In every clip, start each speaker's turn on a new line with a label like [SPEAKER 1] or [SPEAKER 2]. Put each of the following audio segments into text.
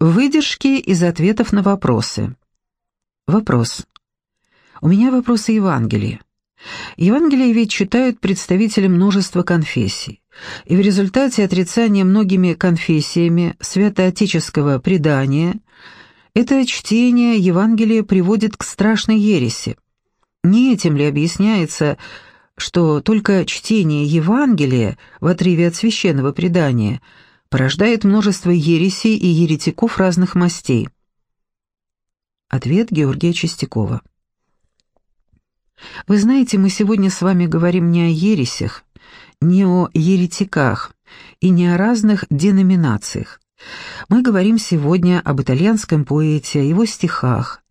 [SPEAKER 1] Выдержки из ответов на вопросы. Вопрос. У меня вопросы Евангелия. Евангелие ведь читают представители множества конфессий, и в результате отрицания многими конфессиями святоотеческого предания это чтение Евангелия приводит к страшной ереси. Не этим ли объясняется, что только чтение Евангелия в отрыве от священного предания порождает множество ересей и еретиков разных мастей? Ответ Георгия Чистякова. Вы знаете, мы сегодня с вами говорим не о ересях, не о еретиках и не о разных деноминациях. Мы говорим сегодня об итальянском поэте, о его стихах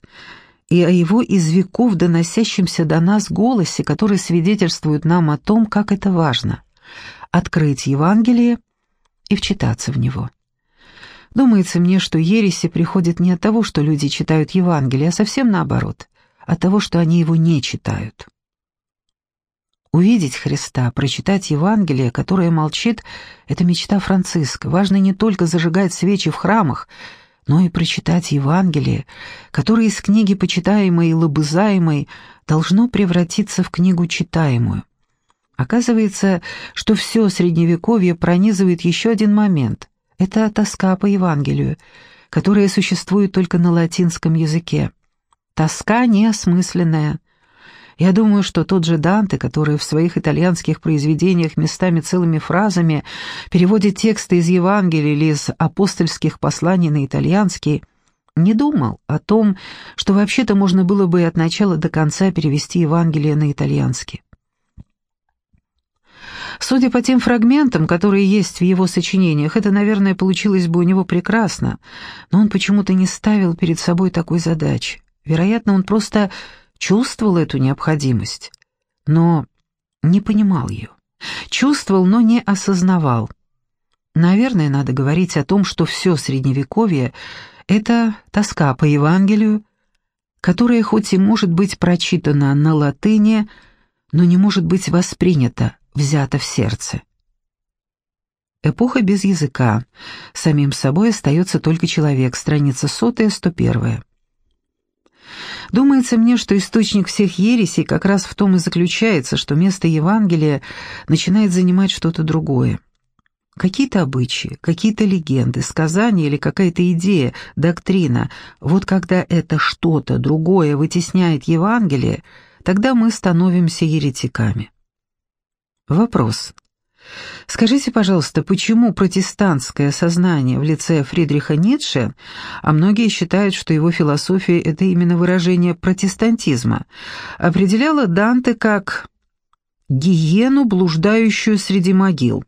[SPEAKER 1] и о его из веков доносящемся до нас голосе, который свидетельствует нам о том, как это важно — открыть Евангелие и вчитаться в него. Думается мне, что ереси приходят не от того, что люди читают Евангелие, а совсем наоборот от того, что они его не читают. Увидеть Христа, прочитать Евангелие, которое молчит, — это мечта Франциска. Важно не только зажигать свечи в храмах, но и прочитать Евангелие, которое из книги почитаемой и лобызаемой должно превратиться в книгу читаемую. Оказывается, что все Средневековье пронизывает еще один момент — это тоска по Евангелию, которая существует только на латинском языке. Тоска неосмысленная. Я думаю, что тот же Данте, который в своих итальянских произведениях местами целыми фразами переводит тексты из Евангелия или из апостольских посланий на итальянский, не думал о том, что вообще-то можно было бы от начала до конца перевести Евангелие на итальянский. Судя по тем фрагментам, которые есть в его сочинениях, это, наверное, получилось бы у него прекрасно, но он почему-то не ставил перед собой такой задачи. Вероятно, он просто чувствовал эту необходимость, но не понимал ее. Чувствовал, но не осознавал. Наверное, надо говорить о том, что все Средневековье — это тоска по Евангелию, которая хоть и может быть прочитана на латыни, но не может быть воспринята, взята в сердце. Эпоха без языка. Самим собой остается только человек. Страница сотая, сто первая. Думается мне, что источник всех ересей как раз в том и заключается, что место Евангелия начинает занимать что-то другое. Какие-то обычаи, какие-то легенды, сказания или какая-то идея, доктрина. Вот когда это что-то другое вытесняет Евангелие, тогда мы становимся еретиками. Вопрос. Скажите, пожалуйста, почему протестантское сознание в лице Фридриха Ницше, а многие считают, что его философия — это именно выражение протестантизма, определяло Данте как «гиену, блуждающую среди могил»?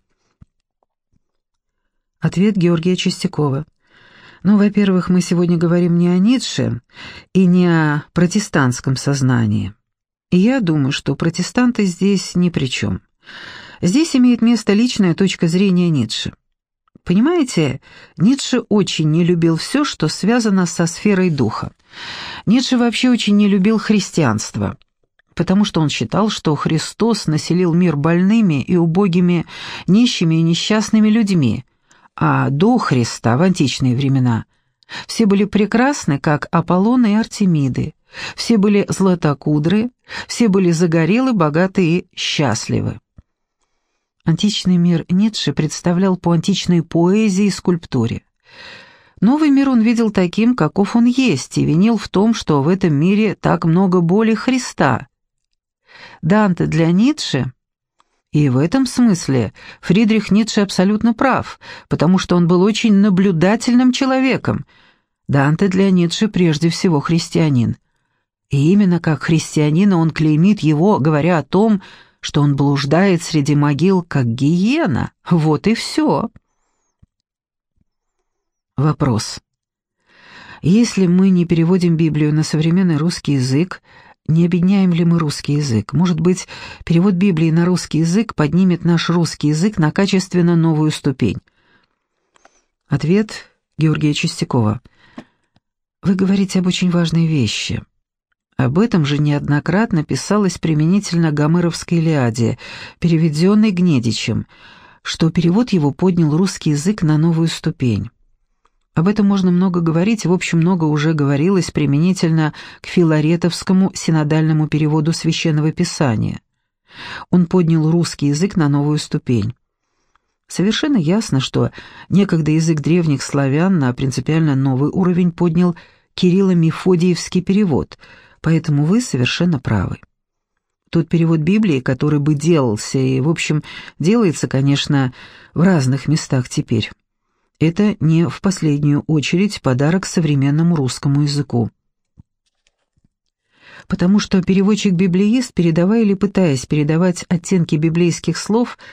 [SPEAKER 1] Ответ Георгия Чистякова. Ну, во-первых, мы сегодня говорим не о Ницше и не о протестантском сознании. И я думаю, что протестанты здесь ни при чем. Здесь имеет место личная точка зрения Ницше. Понимаете, Ницше очень не любил все, что связано со сферой духа. Ницше вообще очень не любил христианство, потому что он считал, что Христос населил мир больными и убогими, нищими и несчастными людьми, а до Христа в античные времена все были прекрасны, как Аполлон и Артемиды, все были златокудры, все были загорелы, богаты и счастливы. Античный мир Ницше представлял по античной поэзии и скульптуре. Новый мир он видел таким, каков он есть, и винил в том, что в этом мире так много боли Христа. Данте для Ницше... И в этом смысле Фридрих Ницше абсолютно прав, потому что он был очень наблюдательным человеком. Данте для Ницше прежде всего христианин. И именно как христианина он клеймит его, говоря о том, что он блуждает среди могил, как гиена. Вот и все. Вопрос. Если мы не переводим Библию на современный русский язык, не объединяем ли мы русский язык? Может быть, перевод Библии на русский язык поднимет наш русский язык на качественно новую ступень? Ответ Георгия Чистякова. Вы говорите об очень важной вещи – об этом же неоднократно писалось применительно Гомеровской Илиаде, переведенной Гнедичем, что перевод его поднял русский язык на новую ступень. Об этом можно много говорить, в общем, много уже говорилось применительно к филаретовскому синодальному переводу Священного Писания. Он поднял русский язык на новую ступень. Совершенно ясно, что некогда язык древних славян на принципиально новый уровень поднял Кирилло-Мефодиевский перевод, поэтому вы совершенно правы. Тот перевод Библии, который бы делался, и, в общем, делается, конечно, в разных местах теперь, это не в последнюю очередь подарок современному русскому языку. Потому что переводчик-библеист, передавая или пытаясь передавать оттенки библейских слов –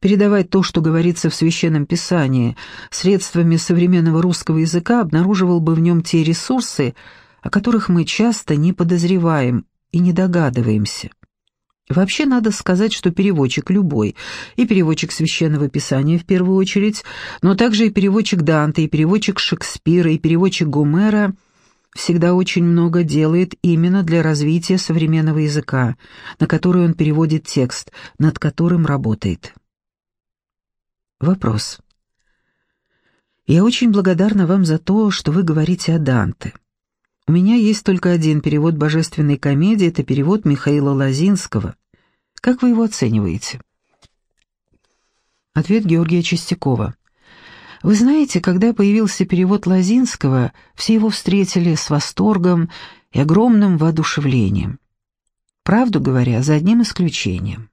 [SPEAKER 1] передавать то, что говорится в Священном Писании, средствами современного русского языка обнаруживал бы в нем те ресурсы, о которых мы часто не подозреваем и не догадываемся. Вообще надо сказать, что переводчик любой, и переводчик Священного Писания в первую очередь, но также и переводчик Данте, и переводчик Шекспира, и переводчик Гомера всегда очень много делает именно для развития современного языка, на который он переводит текст, над которым работает. Вопрос. Я очень благодарна вам за то, что вы говорите о Данте. У меня есть только один перевод божественной комедии, это перевод Михаила Лозинского. Как вы его оцениваете? Ответ Георгия Чистякова. Вы знаете, когда появился перевод Лозинского, все его встретили с восторгом и огромным воодушевлением. Правду говоря, за одним исключением.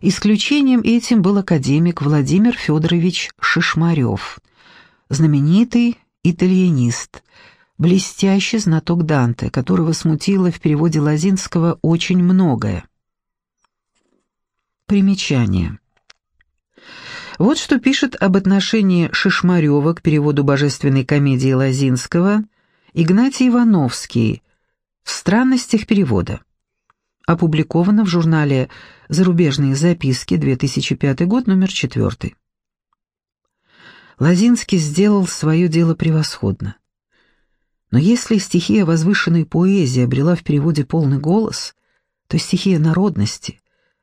[SPEAKER 1] Исключением этим был академик Владимир Федорович Шишмарев, знаменитый итальянист, блестящий знаток Данте, которого смутило в переводе Лазинского очень многое. Примечание. Вот что пишет об отношении Шишмарева к переводу божественной комедии Лазинского Игнатий Ивановский в «Странностях перевода» опубликовано в журнале «Зарубежные записки», 2005 год, номер 4. Лазинский сделал свое дело превосходно. Но если стихия возвышенной поэзии обрела в переводе полный голос, то стихия народности,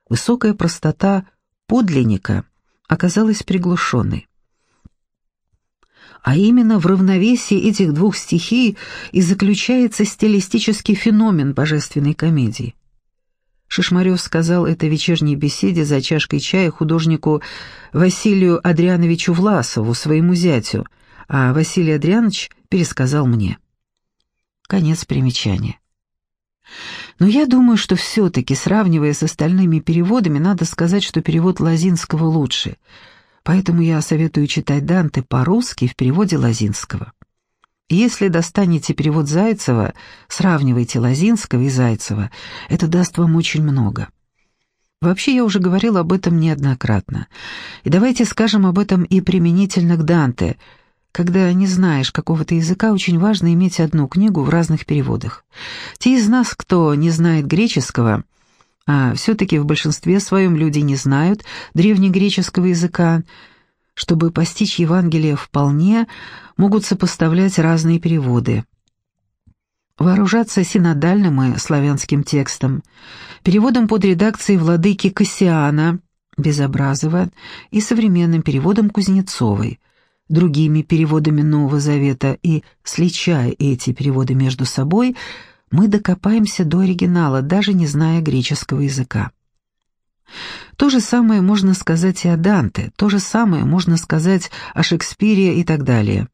[SPEAKER 1] высокая простота подлинника оказалась приглушенной. А именно в равновесии этих двух стихий и заключается стилистический феномен божественной комедии. Шишмарев сказал это в вечерней беседе за чашкой чая художнику Василию Адриановичу Власову, своему зятю, а Василий Адрианович пересказал мне. Конец примечания. Но я думаю, что все-таки, сравнивая с остальными переводами, надо сказать, что перевод Лазинского лучше. Поэтому я советую читать Данте по-русски в переводе Лазинского. Если достанете перевод Зайцева, сравнивайте Лозинского и Зайцева, это даст вам очень много. Вообще, я уже говорил об этом неоднократно. И давайте скажем об этом и применительно к Данте. Когда не знаешь какого-то языка, очень важно иметь одну книгу в разных переводах. Те из нас, кто не знает греческого, а все-таки в большинстве своем люди не знают древнегреческого языка, чтобы постичь Евангелие вполне, могут сопоставлять разные переводы. Вооружаться синодальным и славянским текстом, переводом под редакцией владыки Кассиана, Безобразова и современным переводом Кузнецовой, другими переводами Нового Завета и, сличая эти переводы между собой, мы докопаемся до оригинала, даже не зная греческого языка. То же самое можно сказать и о Данте, то же самое можно сказать о Шекспире и так далее.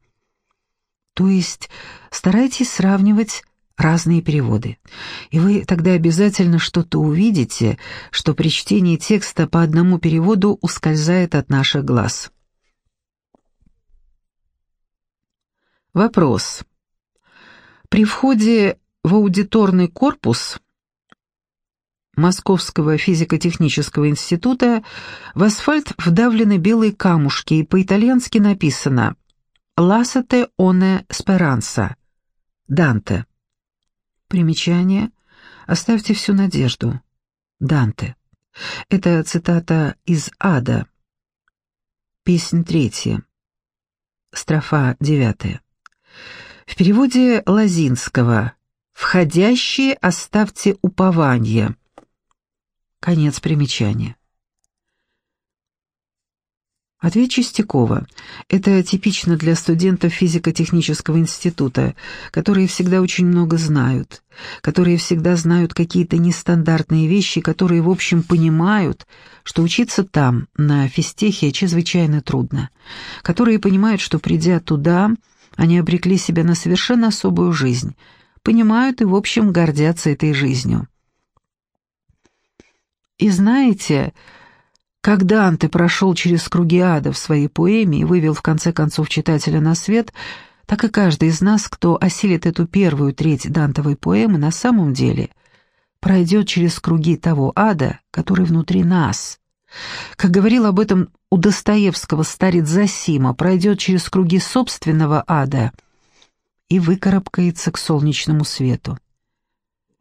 [SPEAKER 1] То есть старайтесь сравнивать разные переводы, и вы тогда обязательно что-то увидите, что при чтении текста по одному переводу ускользает от наших глаз. Вопрос. При входе в аудиторный корпус Московского физико-технического института в асфальт вдавлены белые камушки, и по-итальянски написано «Lasciate one speranza» Данте. Примечание «Оставьте всю надежду» Данте. Это цитата из «Ада». Песнь третья. Строфа девятая. В переводе Лазинского «Входящие оставьте упование». Конец примечания. Ответ Чистякова. Это типично для студентов физико-технического института, которые всегда очень много знают, которые всегда знают какие-то нестандартные вещи, которые, в общем, понимают, что учиться там, на физтехе, чрезвычайно трудно, которые понимают, что, придя туда, они обрекли себя на совершенно особую жизнь, понимают и, в общем, гордятся этой жизнью. И знаете, когда Данте прошел через круги ада в своей поэме и вывел в конце концов читателя на свет, так и каждый из нас, кто осилит эту первую треть Дантовой поэмы, на самом деле пройдет через круги того ада, который внутри нас. Как говорил об этом у Достоевского старец Засима, пройдет через круги собственного ада и выкарабкается к солнечному свету.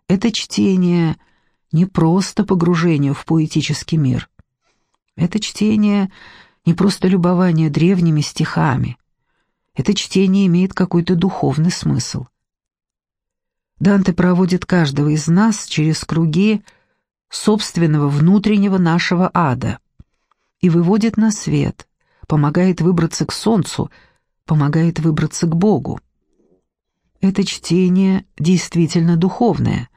[SPEAKER 1] Это чтение не просто погружение в поэтический мир — это чтение не просто любование древними стихами. Это чтение имеет какой-то духовный смысл. Данте проводит каждого из нас через круги собственного внутреннего нашего ада и выводит на свет, помогает выбраться к солнцу, помогает выбраться к Богу. Это чтение действительно духовное,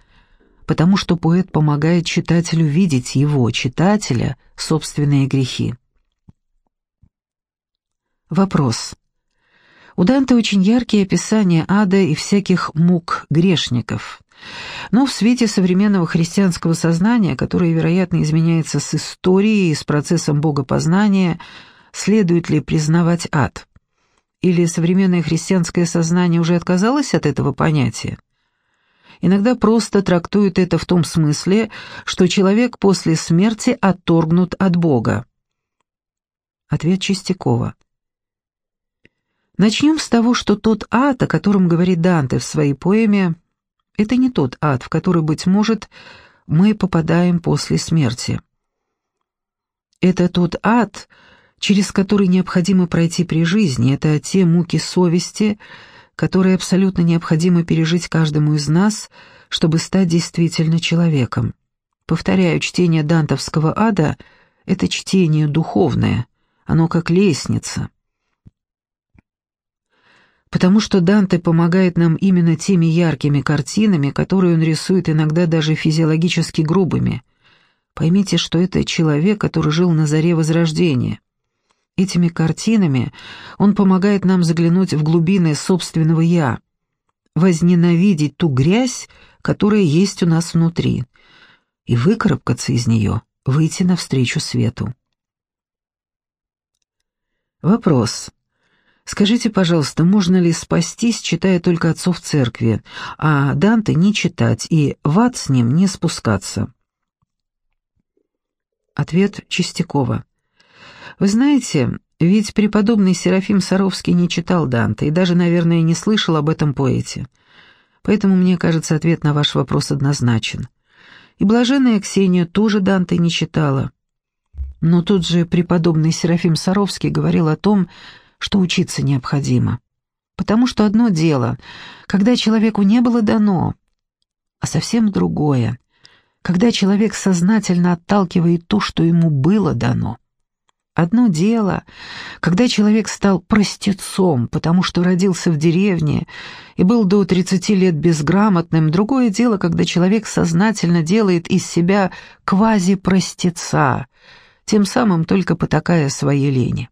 [SPEAKER 1] потому что поэт помогает читателю видеть его, читателя, собственные грехи. Вопрос. У Данте очень яркие описания ада и всяких мук грешников. Но в свете современного христианского сознания, которое, вероятно, изменяется с историей с процессом богопознания, следует ли признавать ад? Или современное христианское сознание уже отказалось от этого понятия? иногда просто трактуют это в том смысле, что человек после смерти отторгнут от Бога. Ответ Чистякова. Начнем с того, что тот ад, о котором говорит Данте в своей поэме, это не тот ад, в который, быть может, мы попадаем после смерти. Это тот ад, через который необходимо пройти при жизни, это те муки совести, которые абсолютно необходимо пережить каждому из нас, чтобы стать действительно человеком. Повторяю, чтение дантовского ада — это чтение духовное, оно как лестница. Потому что Данте помогает нам именно теми яркими картинами, которые он рисует иногда даже физиологически грубыми. Поймите, что это человек, который жил на заре Возрождения. Этими картинами он помогает нам заглянуть в глубины собственного «я», возненавидеть ту грязь, которая есть у нас внутри, и выкарабкаться из нее, выйти навстречу свету. Вопрос. Скажите, пожалуйста, можно ли спастись, читая только отцов церкви, а Данте не читать и в ад с ним не спускаться? Ответ Чистякова. Вы знаете, ведь преподобный Серафим Саровский не читал Данте и даже, наверное, не слышал об этом поэте. Поэтому, мне кажется, ответ на ваш вопрос однозначен. И блаженная Ксения тоже Данте не читала. Но тут же преподобный Серафим Саровский говорил о том, что учиться необходимо. Потому что одно дело, когда человеку не было дано, а совсем другое, когда человек сознательно отталкивает то, что ему было дано. Одно дело, когда человек стал простецом, потому что родился в деревне и был до 30 лет безграмотным, другое дело, когда человек сознательно делает из себя квази-простеца, тем самым только потакая своей лени.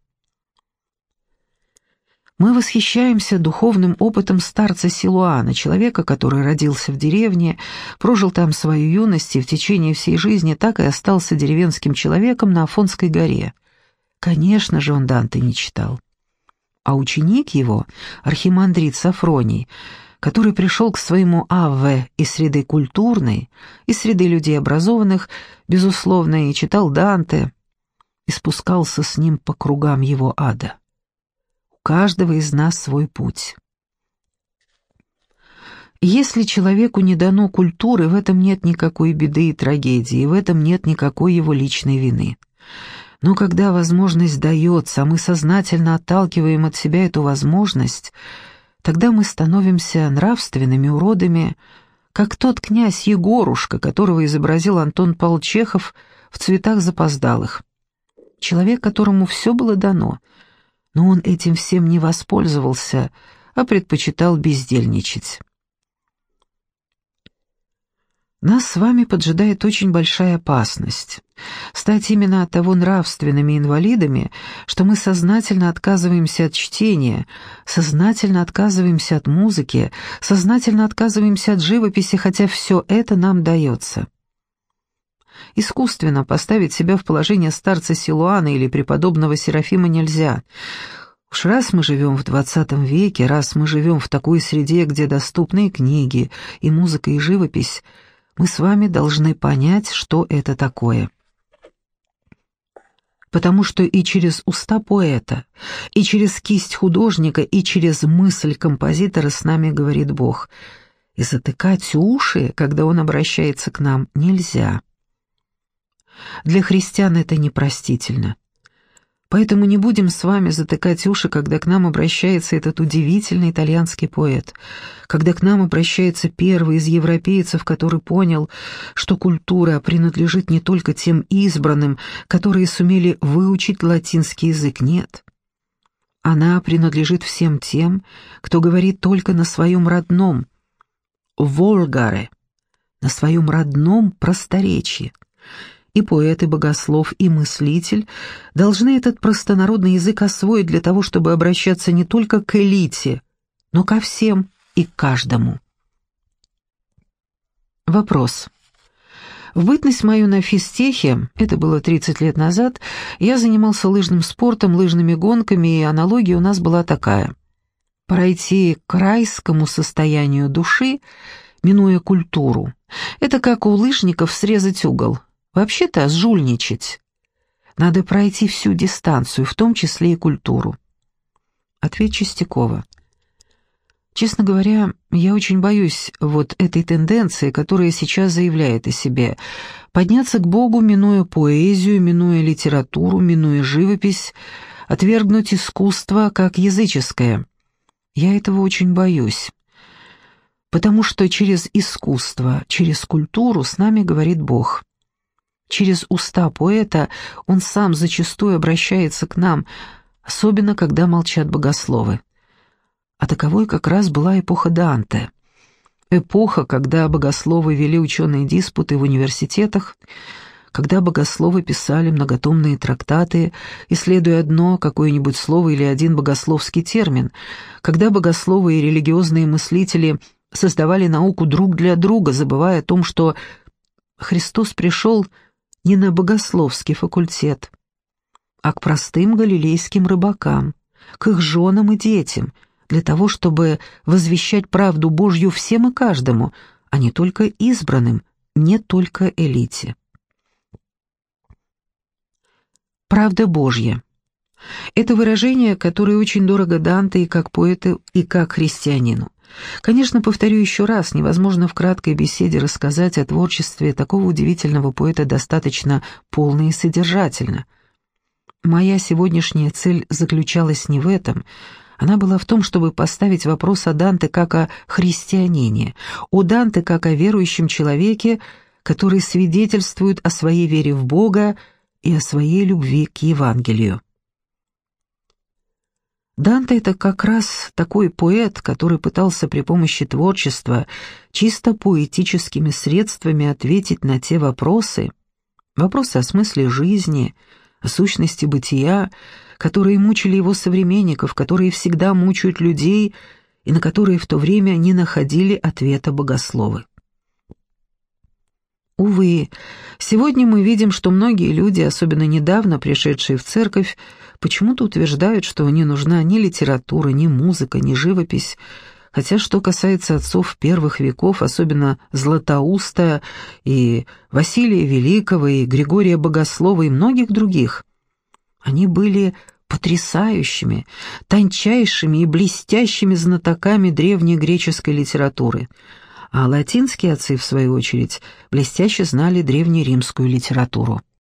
[SPEAKER 1] Мы восхищаемся духовным опытом старца Силуана, человека, который родился в деревне, прожил там свою юность и в течение всей жизни так и остался деревенским человеком на Афонской горе – Конечно же, он Данте не читал. А ученик его, архимандрит Сафроний, который пришел к своему Авве из среды культурной, из среды людей образованных, безусловно, и читал Данте, и спускался с ним по кругам его ада. Каждого из нас свой путь. Если человеку не дано культуры, в этом нет никакой беды и трагедии, в этом нет никакой его личной вины. Но когда возможность дается, а мы сознательно отталкиваем от себя эту возможность, тогда мы становимся нравственными уродами, как тот князь Егорушка, которого изобразил Антон Павел в «Цветах запоздалых». Человек, которому все было дано, но он этим всем не воспользовался, а предпочитал бездельничать. Нас с вами поджидает очень большая опасность. Стать именно от того нравственными инвалидами, что мы сознательно отказываемся от чтения, сознательно отказываемся от музыки, сознательно отказываемся от живописи, хотя все это нам дается. Искусственно поставить себя в положение старца Силуана или преподобного Серафима нельзя. Уж раз мы живем в двадцатом веке, раз мы живем в такой среде, где доступны книги, и музыка, и живопись — мы с вами должны понять, что это такое. Потому что и через уста поэта, и через кисть художника, и через мысль композитора с нами говорит Бог. И затыкать уши, когда Он обращается к нам, нельзя. Для христиан это непростительно. Поэтому не будем с вами затыкать уши, когда к нам обращается этот удивительный итальянский поэт, когда к нам обращается первый из европейцев, который понял, что культура принадлежит не только тем избранным, которые сумели выучить латинский язык, нет. Она принадлежит всем тем, кто говорит только на своем родном, волгаре, на своем родном просторечии и поэт, и богослов, и мыслитель должны этот простонародный язык освоить для того, чтобы обращаться не только к элите, но ко всем и каждому. Вопрос. В бытность мою на физтехе, это было 30 лет назад, я занимался лыжным спортом, лыжными гонками, и аналогия у нас была такая. Пройти к райскому состоянию души, минуя культуру. Это как у лыжников срезать угол. Вообще-то жульничать. Надо пройти всю дистанцию, в том числе и культуру. Ответ Чистякова. Честно говоря, я очень боюсь вот этой тенденции, которая сейчас заявляет о себе. Подняться к Богу, минуя поэзию, минуя литературу, минуя живопись, отвергнуть искусство как языческое. Я этого очень боюсь. Потому что через искусство, через культуру с нами говорит Бог. Через уста поэта он сам зачастую обращается к нам, особенно когда молчат богословы. А таковой как раз была эпоха Данте. Эпоха, когда богословы вели ученые диспуты в университетах, когда богословы писали многотомные трактаты, исследуя одно какое-нибудь слово или один богословский термин, когда богословы и религиозные мыслители создавали науку друг для друга, забывая о том, что Христос пришел не на богословский факультет, а к простым галилейским рыбакам, к их женам и детям, для того, чтобы возвещать правду Божью всем и каждому, а не только избранным, не только элите. Правда Божья. Это выражение, которое очень дорого Данте и как поэту, и как христианину. Конечно, повторю еще раз, невозможно в краткой беседе рассказать о творчестве такого удивительного поэта достаточно полно и содержательно. Моя сегодняшняя цель заключалась не в этом, она была в том, чтобы поставить вопрос о Данте как о христианине, о Данте как о верующем человеке, который свидетельствует о своей вере в Бога и о своей любви к Евангелию. Данте — это как раз такой поэт, который пытался при помощи творчества чисто поэтическими средствами ответить на те вопросы, вопросы о смысле жизни, о сущности бытия, которые мучили его современников, которые всегда мучают людей и на которые в то время не находили ответа богословы. Увы, сегодня мы видим, что многие люди, особенно недавно пришедшие в церковь, почему-то утверждают, что не нужна ни литература, ни музыка, ни живопись, хотя что касается отцов первых веков, особенно Златоуста и Василия Великого, и Григория Богослова, и многих других, они были потрясающими, тончайшими и блестящими знатоками древней греческой литературы, а латинские отцы, в свою очередь, блестяще знали древнеримскую литературу.